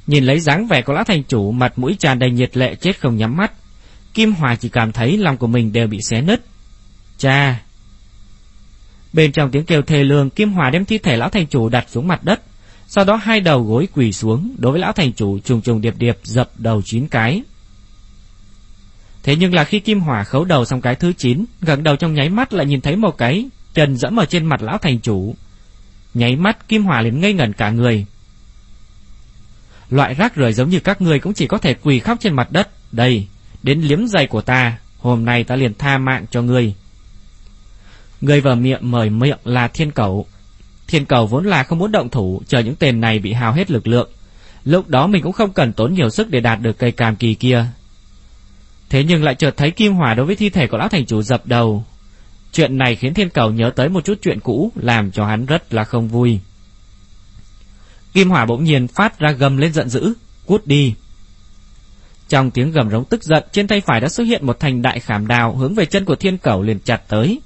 Nhìn lấy dáng vẻ của lão thành chủ, mặt mũi tràn đầy nhiệt lệ chết không nhắm mắt, Kim Hòa chỉ cảm thấy lòng của mình đều bị xé nứt. Cha! Bên trong tiếng kêu thê lương, Kim Hòa đem thi thể lão thành chủ đặt xuống mặt đất, sau đó hai đầu gối quỳ xuống, đối với lão thành chủ trùng trùng điệp điệp dập đầu chín cái. Thế nhưng là khi Kim Hòa khấu đầu xong cái thứ chín, gần đầu trong nháy mắt lại nhìn thấy một cái trần dẫm ở trên mặt lão thành chủ. Nháy mắt Kim Hòa liền ngây ngẩn cả người. Loại rác rưởi giống như các người cũng chỉ có thể quỳ khóc trên mặt đất. Đây, đến liếm giày của ta, hôm nay ta liền tha mạng cho ngươi. Người vào miệng mời miệng là thiên cầu. Thiên cầu vốn là không muốn động thủ, chờ những tên này bị hao hết lực lượng. Lúc đó mình cũng không cần tốn nhiều sức để đạt được cây cam kỳ kia. Thế nhưng lại chợt thấy kim hỏa đối với thi thể của lão thành chủ dập đầu. Chuyện này khiến thiên cầu nhớ tới một chút chuyện cũ, làm cho hắn rất là không vui. Kim hỏa bỗng nhiên phát ra gầm lên giận dữ, cút đi. Trong tiếng gầm rống tức giận, trên tay phải đã xuất hiện một thành đại khảm đào hướng về chân của thiên cầu liền chặt tới.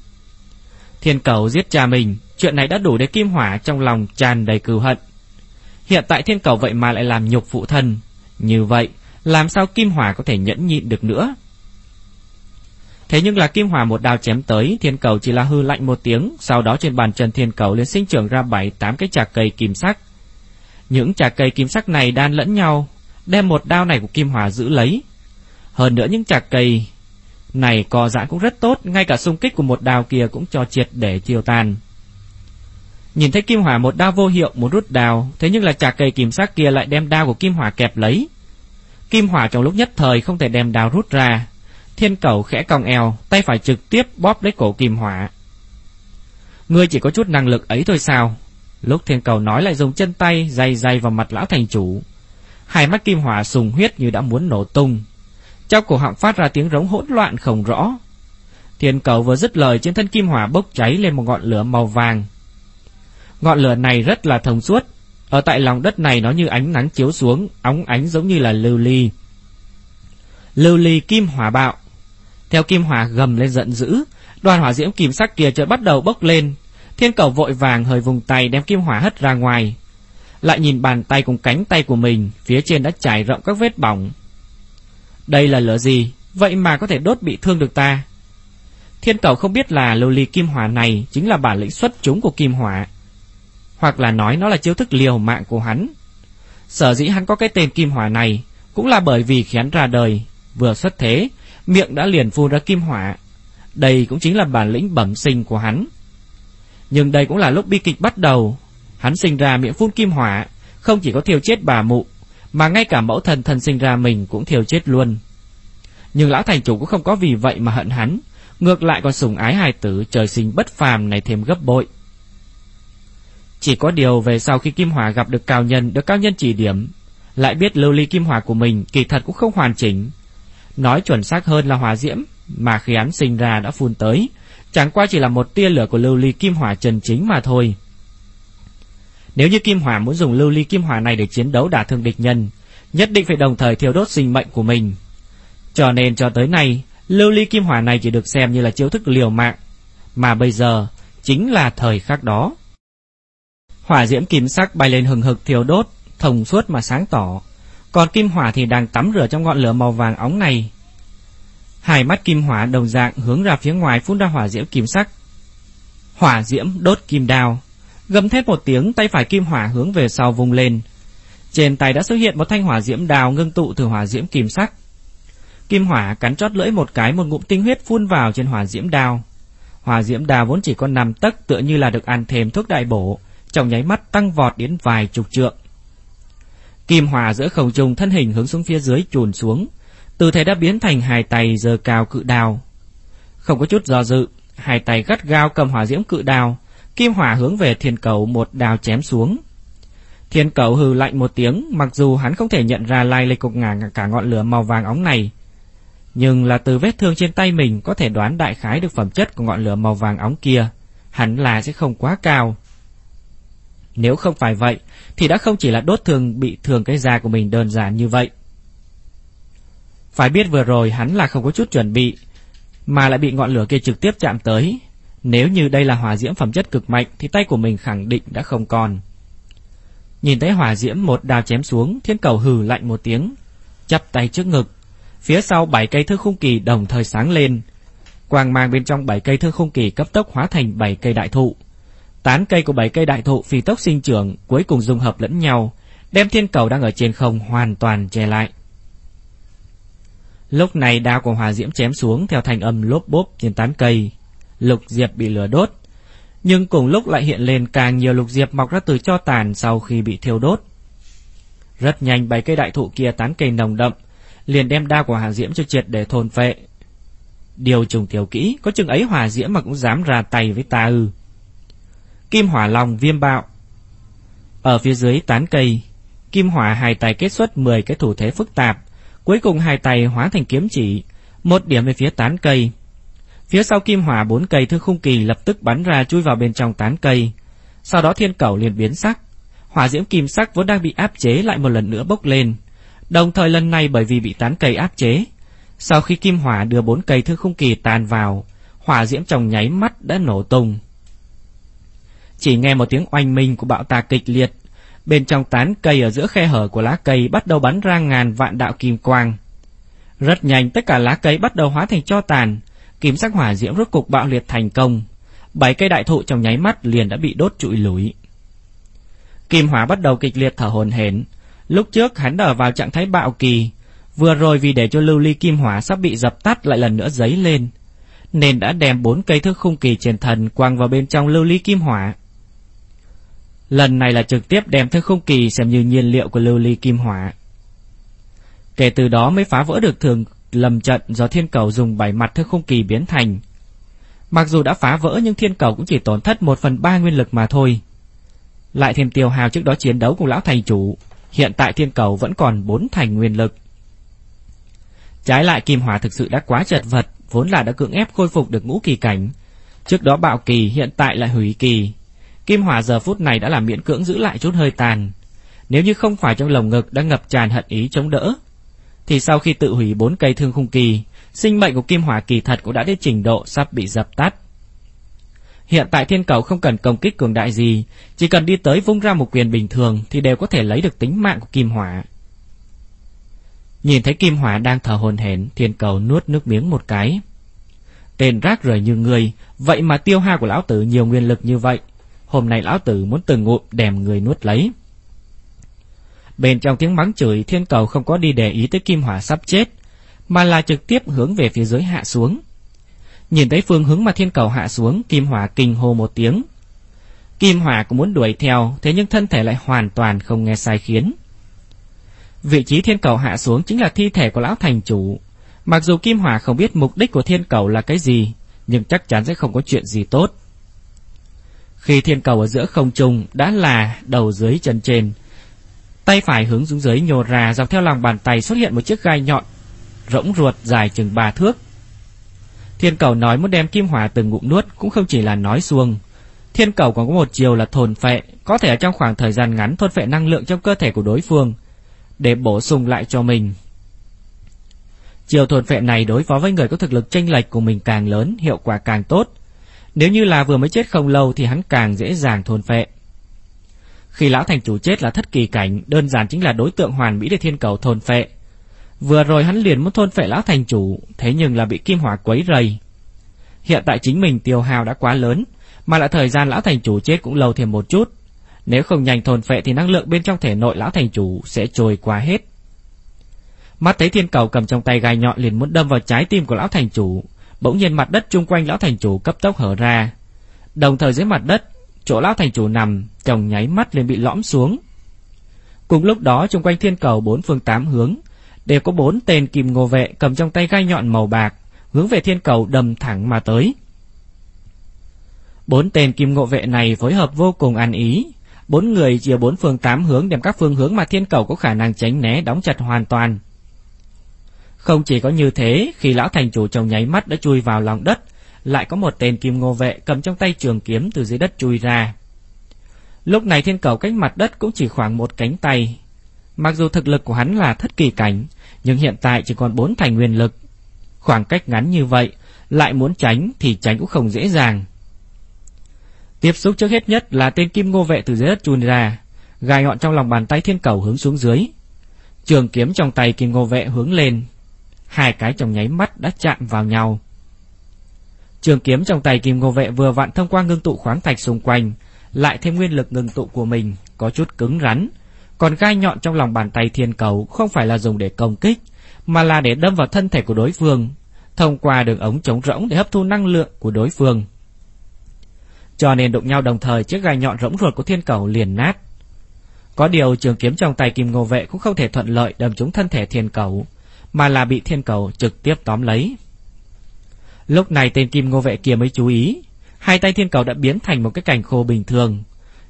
Thiên cầu giết cha mình, chuyện này đã đủ để kim hỏa trong lòng tràn đầy cừu hận. Hiện tại thiên cầu vậy mà lại làm nhục phụ thân. Như vậy, làm sao kim hỏa có thể nhẫn nhịn được nữa? Thế nhưng là kim hỏa một đao chém tới, thiên cầu chỉ là hư lạnh một tiếng, sau đó trên bàn chân thiên cầu liền sinh trưởng ra bảy tám cái chạc cây kim sắc. Những chà cây kim sắc này đan lẫn nhau, đem một đao này của Kim Hỏa giữ lấy. Hơn nữa những chà cây này co giãn cũng rất tốt, ngay cả xung kích của một đao kia cũng cho triệt để chiều tàn Nhìn thấy Kim Hỏa một đao vô hiệu muốn rút đao, thế nhưng là chà cây kim sắc kia lại đem đao của Kim Hỏa kẹp lấy. Kim Hỏa trong lúc nhất thời không thể đem đao rút ra. Thiên cầu khẽ cong eo, tay phải trực tiếp bóp lấy cổ Kim Hỏa. Ngươi chỉ có chút năng lực ấy thôi sao? Lúc thiên cầu nói lại dùng chân tay dày dày vào mặt lão thành chủ. Hai mắt kim hỏa sùng huyết như đã muốn nổ tung. Trong cổ họng phát ra tiếng rống hỗn loạn không rõ. Thiên cầu vừa dứt lời trên thân kim hỏa bốc cháy lên một ngọn lửa màu vàng. Ngọn lửa này rất là thông suốt. Ở tại lòng đất này nó như ánh nắng chiếu xuống, óng ánh giống như là lưu ly. Lưu ly kim hỏa bạo. Theo kim hỏa gầm lên giận dữ, đoàn hỏa diễm kim sắc kia chợt bắt đầu bốc lên. Thiên cầu vội vàng hơi vùng tay đem kim hỏa hất ra ngoài, lại nhìn bàn tay cùng cánh tay của mình, phía trên đã trải rộng các vết bỏng. Đây là lửa gì, vậy mà có thể đốt bị thương được ta? Thiên cầu không biết là lưu ly kim hỏa này chính là bản lĩnh xuất chúng của kim hỏa. Hoặc là nói nó là chiêu thức liều mạng của hắn. Sở dĩ hắn có cái tên kim hỏa này cũng là bởi vì khi hắn ra đời, vừa xuất thế, miệng đã liền phun ra kim hỏa. Đây cũng chính là bản lĩnh bẩm sinh của hắn. Nhưng đây cũng là lúc bi kịch bắt đầu. Hắn sinh ra miệng phun kim hỏa, không chỉ có thiêu chết bà mụ, mà ngay cả mẫu thần thần sinh ra mình cũng thiêu chết luôn. Nhưng lão thành chủ cũng không có vì vậy mà hận hắn, ngược lại còn sủng ái hài tử trời sinh bất phàm này thêm gấp bội. Chỉ có điều về sau khi Kim Hỏa gặp được cao nhân, được cao nhân chỉ điểm, lại biết lưu ly kim hỏa của mình kỳ thật cũng không hoàn chỉnh. Nói chuẩn xác hơn là hỏa diễm, mà khi hắn sinh ra đã phun tới, chẳng qua chỉ là một tia lửa của lưu ly kim hỏa trần chính mà thôi. Nếu như kim hỏa muốn dùng lưu ly kim hỏa này để chiến đấu đả thương địch nhân, nhất định phải đồng thời thiêu đốt sinh mệnh của mình. Cho nên cho tới nay, lưu ly kim hỏa này chỉ được xem như là chiêu thức liều mạng, mà bây giờ chính là thời khắc đó. Hỏa diễm kim sắc bay lên hừng hực thiêu đốt, thông suốt mà sáng tỏ, còn kim hỏa thì đang tắm rửa trong ngọn lửa màu vàng óng này. Hai mắt kim hỏa đồng dạng hướng ra phía ngoài phun ra hỏa diễm kim sắc. Hỏa diễm đốt kim đao, gầm thét một tiếng, tay phải kim hỏa hướng về sau vùng lên. Trên tay đã xuất hiện một thanh hỏa diễm đào ngưng tụ từ hỏa diễm kim sắc. Kim hỏa cắn chót lưỡi một cái một ngụm tinh huyết phun vào trên hỏa diễm đao. Hỏa diễm đao vốn chỉ có nằm tấc tựa như là được ăn thêm thuốc đại bổ, trong nháy mắt tăng vọt đến vài chục trượng. Kim hỏa giữa không trung thân hình hướng xuống phía dưới chùn xuống, từ thế đã biến thành hai tay giơ cao cự đào Không có chút do dự, hai tay gắt gao cầm hỏa diễm cự đào kim hỏa hướng về thiên cầu một đào chém xuống. Thiên cầu hừ lạnh một tiếng, mặc dù hắn không thể nhận ra lai lịch cục ngả cả ngọn lửa màu vàng óng này, nhưng là từ vết thương trên tay mình có thể đoán đại khái được phẩm chất của ngọn lửa màu vàng óng kia, hẳn là sẽ không quá cao. Nếu không phải vậy, thì đã không chỉ là đốt thương bị thương cái da của mình đơn giản như vậy. Phải biết vừa rồi hắn là không có chút chuẩn bị, mà lại bị ngọn lửa kia trực tiếp chạm tới. Nếu như đây là hỏa diễm phẩm chất cực mạnh, thì tay của mình khẳng định đã không còn. Nhìn thấy hỏa diễm một đao chém xuống, thiên cầu hừ lạnh một tiếng, chắp tay trước ngực. Phía sau bảy cây thương khung kỳ đồng thời sáng lên. Quang mang bên trong bảy cây thương khung kỳ cấp tốc hóa thành bảy cây đại thụ. Tán cây của bảy cây đại thụ phi tốc sinh trưởng, cuối cùng dung hợp lẫn nhau, đem thiên cầu đang ở trên không hoàn toàn che lại. Lúc này đao của hòa diễm chém xuống theo thành âm lốp bốp trên tán cây. Lục diệp bị lửa đốt, nhưng cùng lúc lại hiện lên càng nhiều lục diệp mọc ra từ cho tàn sau khi bị thiêu đốt. Rất nhanh bảy cây đại thụ kia tán cây nồng đậm, liền đem đao của hỏa diễm cho triệt để thôn phệ. Điều trùng tiểu kỹ, có chừng ấy hòa diễm mà cũng dám ra tay với ta ư. Kim hỏa lòng viêm bạo. Ở phía dưới tán cây, kim hỏa hai tay kết xuất 10 cái thủ thế phức tạp, cuối cùng hai tay hóa thành kiếm chỉ, một điểm về phía tán cây. Phía sau kim hỏa bốn cây thư khung kỳ lập tức bắn ra chui vào bên trong tán cây. Sau đó thiên cầu liền biến sắc. Hỏa diễm kim sắc vốn đang bị áp chế lại một lần nữa bốc lên. Đồng thời lần này bởi vì bị tán cây áp chế. Sau khi kim hỏa đưa bốn cây thư khung kỳ tàn vào, hỏa diễm trong nháy mắt đã nổ tung. Chỉ nghe một tiếng oanh minh của bạo tà kịch liệt, bên trong tán cây ở giữa khe hở của lá cây bắt đầu bắn ra ngàn vạn đạo kim quang. Rất nhanh tất cả lá cây bắt đầu hóa thành cho tàn, kim sắc hỏa diễm rốt cục bạo liệt thành công. Bảy cây đại thụ trong nháy mắt liền đã bị đốt trụi lủi Kim hỏa bắt đầu kịch liệt thở hồn hển. Lúc trước hắn đã ở vào trạng thái bạo kỳ, vừa rồi vì để cho lưu ly kim hỏa sắp bị dập tắt lại lần nữa giấy lên, nên đã đem bốn cây thước khung kỳ trên thần quăng vào bên trong lưu ly kim hỏa. Lần này là trực tiếp đem thứ không kỳ xem như nhiên liệu của lưu ly kim hỏa. Kể từ đó mới phá vỡ được thường lầm trận do thiên cầu dùng bảy mặt thứ không kỳ biến thành. Mặc dù đã phá vỡ nhưng thiên cầu cũng chỉ tổn thất một phần ba nguyên lực mà thôi. Lại thêm tiêu hào trước đó chiến đấu cùng lão thành chủ, hiện tại thiên cầu vẫn còn bốn thành nguyên lực. Trái lại kim hỏa thực sự đã quá chật vật, vốn là đã cưỡng ép khôi phục được ngũ kỳ cảnh. Trước đó bạo kỳ hiện tại lại hủy kỳ, Kim hỏa giờ phút này đã làm miễn cưỡng giữ lại chút hơi tàn. Nếu như không phải trong lồng ngực đã ngập tràn hận ý chống đỡ, thì sau khi tự hủy bốn cây thương khung kỳ, sinh mệnh của kim hỏa kỳ thật cũng đã đến trình độ sắp bị dập tắt. Hiện tại thiên cầu không cần công kích cường đại gì, chỉ cần đi tới vung ra một quyền bình thường thì đều có thể lấy được tính mạng của kim hỏa. Nhìn thấy kim hỏa đang thở hồn hển, thiên cầu nuốt nước miếng một cái. Tên rác rời như người, vậy mà tiêu hao của lão tử nhiều nguyên lực như vậy, hôm nay lão tử muốn từng ngụm đèm người nuốt lấy. Bên trong tiếng mắng chửi, thiên cầu không có đi để ý tới kim hỏa sắp chết, mà là trực tiếp hướng về phía dưới hạ xuống. Nhìn thấy phương hướng mà thiên cầu hạ xuống, kim hỏa kinh hô một tiếng. Kim hỏa cũng muốn đuổi theo, thế nhưng thân thể lại hoàn toàn không nghe sai khiến. Vị trí thiên cầu hạ xuống chính là thi thể của lão thành chủ. Mặc dù kim hỏa không biết mục đích của thiên cầu là cái gì, nhưng chắc chắn sẽ không có chuyện gì tốt. Khi thiên cầu ở giữa không trung đã là đầu dưới chân trên, tay phải hướng xuống dưới nhô ra dọc theo lòng bàn tay xuất hiện một chiếc gai nhọn, rỗng ruột dài chừng ba thước. Thiên cầu nói muốn đem kim hỏa từng ngụm nuốt cũng không chỉ là nói xuông. Thiên cầu còn có một chiều là thôn phệ, có thể ở trong khoảng thời gian ngắn thôn phệ năng lượng trong cơ thể của đối phương, để bổ sung lại cho mình. Chiều thôn phệ này đối phó với người có thực lực chênh lệch của mình càng lớn, hiệu quả càng tốt. Nếu như là vừa mới chết không lâu thì hắn càng dễ dàng thôn phệ. Khi lão thành chủ chết là thất kỳ cảnh, đơn giản chính là đối tượng hoàn mỹ để thiên cầu thôn phệ. Vừa rồi hắn liền muốn thôn phệ lão thành chủ, thế nhưng là bị kim hỏa quấy rầy. Hiện tại chính mình tiêu hao đã quá lớn, mà lại thời gian lão thành chủ chết cũng lâu thêm một chút. Nếu không nhanh thôn phệ thì năng lượng bên trong thể nội lão thành chủ sẽ trôi qua hết. Mắt thấy thiên cầu cầm trong tay gai nhọn liền muốn đâm vào trái tim của lão thành chủ, bỗng nhiên mặt đất chung quanh lão thành chủ cấp tốc hở ra. Đồng thời dưới mặt đất, chỗ lão thành chủ nằm, chồng nháy mắt liền bị lõm xuống. Cùng lúc đó chung quanh thiên cầu bốn phương tám hướng, đều có bốn tên kim ngô vệ cầm trong tay gai nhọn màu bạc, hướng về thiên cầu đầm thẳng mà tới. Bốn tên kim ngộ vệ này phối hợp vô cùng ăn ý, bốn người chia bốn phương tám hướng đem các phương hướng mà thiên cầu có khả năng tránh né đóng chặt hoàn toàn. Không chỉ có như thế, khi lão thành chủ trong nháy mắt đã chui vào lòng đất, lại có một tên kim ngô vệ cầm trong tay trường kiếm từ dưới đất chui ra. Lúc này thiên cầu cách mặt đất cũng chỉ khoảng một cánh tay. Mặc dù thực lực của hắn là thất kỳ cảnh, nhưng hiện tại chỉ còn bốn thành nguyên lực. Khoảng cách ngắn như vậy, lại muốn tránh thì tránh cũng không dễ dàng. Tiếp xúc trước hết nhất là tên kim ngô vệ từ dưới đất chui ra, gai nhọn trong lòng bàn tay thiên cầu hướng xuống dưới. Trường kiếm trong tay kim ngô vệ hướng lên, hai cái trong nháy mắt đã chạm vào nhau. Trường kiếm trong tay kim ngô vệ vừa vặn thông qua ngưng tụ khoáng thạch xung quanh, lại thêm nguyên lực ngưng tụ của mình, có chút cứng rắn. Còn gai nhọn trong lòng bàn tay thiên cầu không phải là dùng để công kích, mà là để đâm vào thân thể của đối phương, thông qua đường ống chống rỗng để hấp thu năng lượng của đối phương. Cho nên đụng nhau đồng thời chiếc gai nhọn rỗng ruột của thiên cầu liền nát. Có điều trường kiếm trong tay kim ngô vệ cũng không thể thuận lợi đâm trúng thân thể thiên cầu, mà là bị thiên cầu trực tiếp tóm lấy. Lúc này tên kim ngô vệ kia mới chú ý, hai tay thiên cầu đã biến thành một cái cành khô bình thường.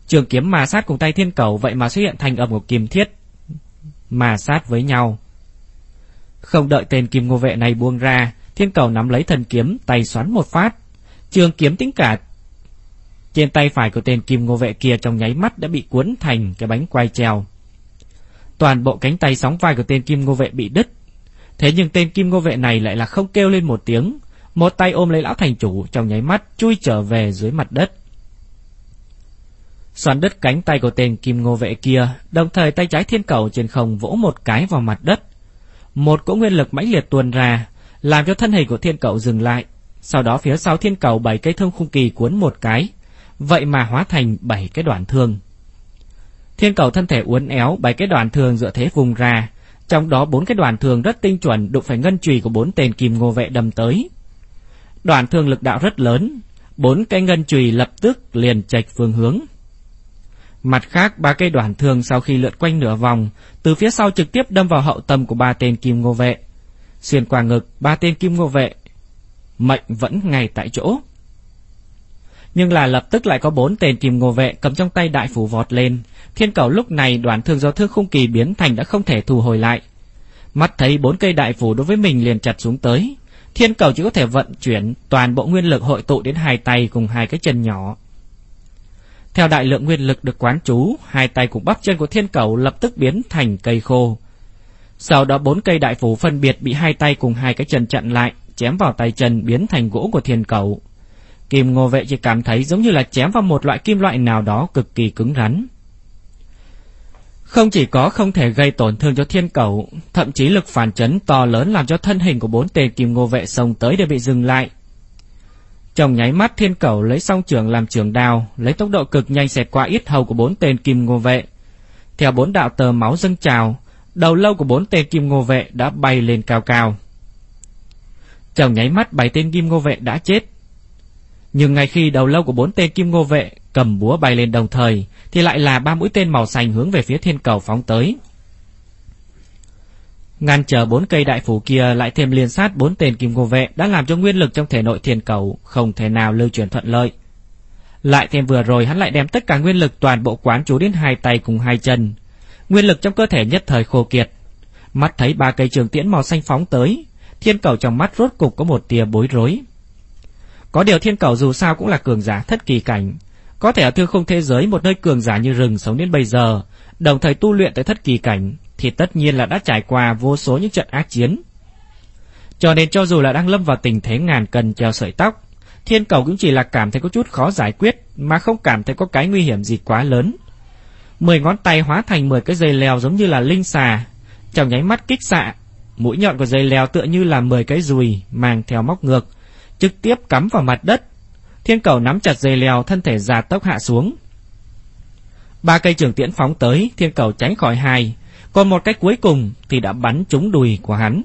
Trường kiếm mà sát cùng tay thiên cầu vậy mà xuất hiện thành âm một kim thiết, mà sát với nhau. Không đợi tên kim ngô vệ này buông ra, thiên cầu nắm lấy thần kiếm, tay xoắn một phát. Trường kiếm tính cả trên tay phải của tên kim ngô vệ kia trong nháy mắt đã bị cuốn thành cái bánh quay treo. Toàn bộ cánh tay sóng vai của tên kim ngô vệ bị đứt. Thế nhưng tên kim ngô vệ này lại là không kêu lên một tiếng, một tay ôm lấy lão thành chủ trong nháy mắt chui trở về dưới mặt đất. Xoắn đứt cánh tay của tên kim ngô vệ kia, đồng thời tay trái thiên cầu trên không vỗ một cái vào mặt đất. Một cỗ nguyên lực mãnh liệt tuôn ra, làm cho thân hình của thiên cầu dừng lại. Sau đó phía sau thiên cầu bảy cây thương khung kỳ cuốn một cái, vậy mà hóa thành bảy cái đoạn thương. Thiên cầu thân thể uốn éo, bảy cái đoạn thương dựa thế vùng ra, trong đó bốn cái đoàn thương rất tinh chuẩn đụng phải ngân chùy của bốn tên kim ngô vệ đâm tới. đoàn thương lực đạo rất lớn, bốn cái ngân chùy lập tức liền chạch phương hướng. Mặt khác, ba cây đoàn thương sau khi lượn quanh nửa vòng, từ phía sau trực tiếp đâm vào hậu tâm của ba tên kim ngô vệ. Xuyên qua ngực, ba tên kim ngô vệ. Mệnh vẫn ngay tại chỗ nhưng là lập tức lại có bốn tên kim ngô vệ cầm trong tay đại phủ vọt lên. Thiên cầu lúc này đoán thương do thương khung kỳ biến thành đã không thể thu hồi lại. Mắt thấy bốn cây đại phủ đối với mình liền chặt xuống tới. Thiên cầu chỉ có thể vận chuyển toàn bộ nguyên lực hội tụ đến hai tay cùng hai cái chân nhỏ. Theo đại lượng nguyên lực được quán trú, hai tay cùng bắp chân của thiên cầu lập tức biến thành cây khô. Sau đó bốn cây đại phủ phân biệt bị hai tay cùng hai cái chân chặn lại, chém vào tay chân biến thành gỗ của thiên cầu. Kim Ngô Vệ chỉ cảm thấy giống như là chém vào một loại kim loại nào đó cực kỳ cứng rắn. Không chỉ có không thể gây tổn thương cho thiên cầu, thậm chí lực phản chấn to lớn làm cho thân hình của bốn tên kim ngô vệ sông tới đều bị dừng lại. Trong nháy mắt thiên cầu lấy song trường làm trường đao, lấy tốc độ cực nhanh xẹt qua yết hầu của bốn tên kim ngô vệ. Theo bốn đạo tờ máu dâng trào, đầu lâu của bốn tên kim ngô vệ đã bay lên cao cao. Trong nháy mắt bảy tên kim ngô vệ đã chết. Nhưng ngay khi đầu lâu của bốn tên kim ngô vệ cầm búa bay lên đồng thời, thì lại là ba mũi tên màu xanh hướng về phía thiên cầu phóng tới. Ngăn chờ bốn cây đại phủ kia lại thêm liên sát bốn tên kim ngô vệ đã làm cho nguyên lực trong thể nội thiên cầu không thể nào lưu chuyển thuận lợi. Lại thêm vừa rồi hắn lại đem tất cả nguyên lực toàn bộ quán chú đến hai tay cùng hai chân. Nguyên lực trong cơ thể nhất thời khô kiệt. Mắt thấy ba cây trường tiễn màu xanh phóng tới, thiên cầu trong mắt rốt cục có một tia bối rối. Có điều thiên cầu dù sao cũng là cường giả thất kỳ cảnh. Có thể ở thương không thế giới một nơi cường giả như rừng sống đến bây giờ, đồng thời tu luyện tới thất kỳ cảnh, thì tất nhiên là đã trải qua vô số những trận ác chiến. Cho nên cho dù là đang lâm vào tình thế ngàn cân treo sợi tóc, thiên cầu cũng chỉ là cảm thấy có chút khó giải quyết, mà không cảm thấy có cái nguy hiểm gì quá lớn. Mười ngón tay hóa thành mười cái dây leo giống như là linh xà, trong nháy mắt kích xạ, mũi nhọn của dây leo tựa như là mười cái dùi mang theo móc ngược, trực tiếp cắm vào mặt đất. Thiên cầu nắm chặt dây leo, thân thể già tốc hạ xuống. Ba cây trường tiễn phóng tới, thiên cầu tránh khỏi hai, còn một cách cuối cùng thì đã bắn trúng đùi của hắn.